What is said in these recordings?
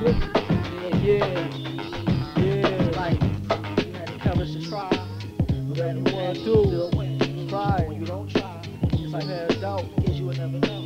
Yeah, yeah, yeah. Like, you had the courage to try. You had the one, two, try. When you don't try, it's like doubt. Guess you would never know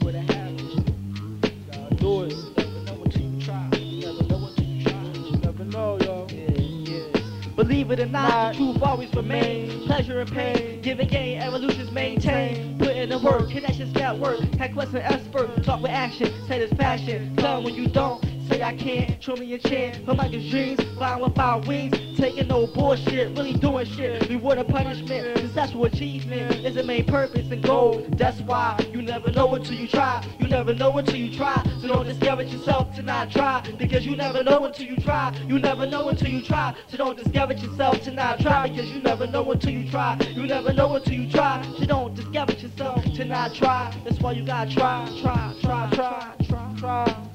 what it happened. Gotta do it. You never know until you try. You never know until you try. You never know, yo. Yeah, yeah. Believe it or not, the truth always remains. Pleasure and pain, giving gain, evolutions maintain. Put in the work, connections got work. Had quest and expert, talk with action, satisfaction. Come when you don't, say I can't. Show me a chance, for my dreams, flying without wings. Taking no bullshit, really doing shit. Reward or punishment, successful achievement is the main purpose and goal. That's why you never know until you try. You never know until you try. So don't discourage yourself to not try. Because you never know until you try. You never know until you try. So don't discourage yourself to not try. Because you never know until you try. You never know until you try. So don't discourage yourself to not try. That's why you gotta try, try, try, try, try, try.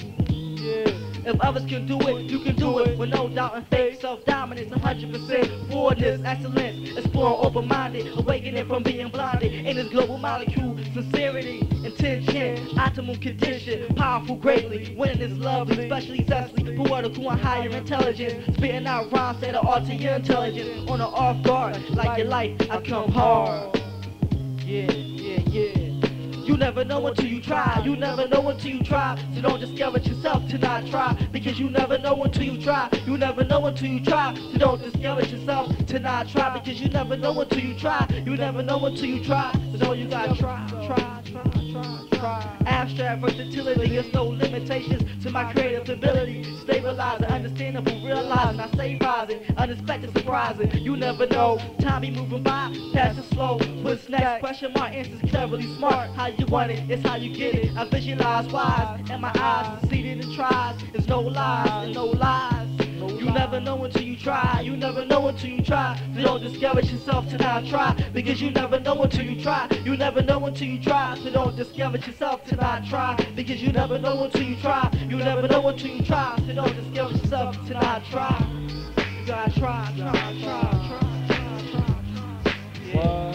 If others can do it, you can do it with no doubt and faith. Self-dominance, 100% forwardness, excellence. Exploring open-minded, awakening from being blinded. In this global molecule, sincerity, intention, optimal condition, powerful greatly. Winning is lovely, especially zestly, poetical and higher intelligence. Spitting out rhymes that are alter your intelligence. On the off guard, like your life, I come hard. Yeah. You never know until you try. You never know until you try. So don't discourage yourself to not try. Because you never know until you try. You never know until you try. So don't discourage yourself to not try. Because you never know until you try. You never know until you try. So you gotta try, try, try, try, try. Abstract versatility, there's no limitations to my creative ability. Stabilizing, understandable, realizing, I stay rising, unexpected, surprising. You never know, time be moving by, pass it slow. What's next? Question mark answers cleverly smart. How you want it, it's how you get it. I visualize wise, and my eyes succeeded in the tries. There's no lies, and no lies. You never know until you try. You never know until you try. So don't discourage yourself till I try. Because you never know until you try. You never know until you try. So don't discourage yourself till I try. Because you never know until you try. You never know until you try. So don't discourage yourself till I try. You gotta try, try, try, try, try, try. try. Yeah.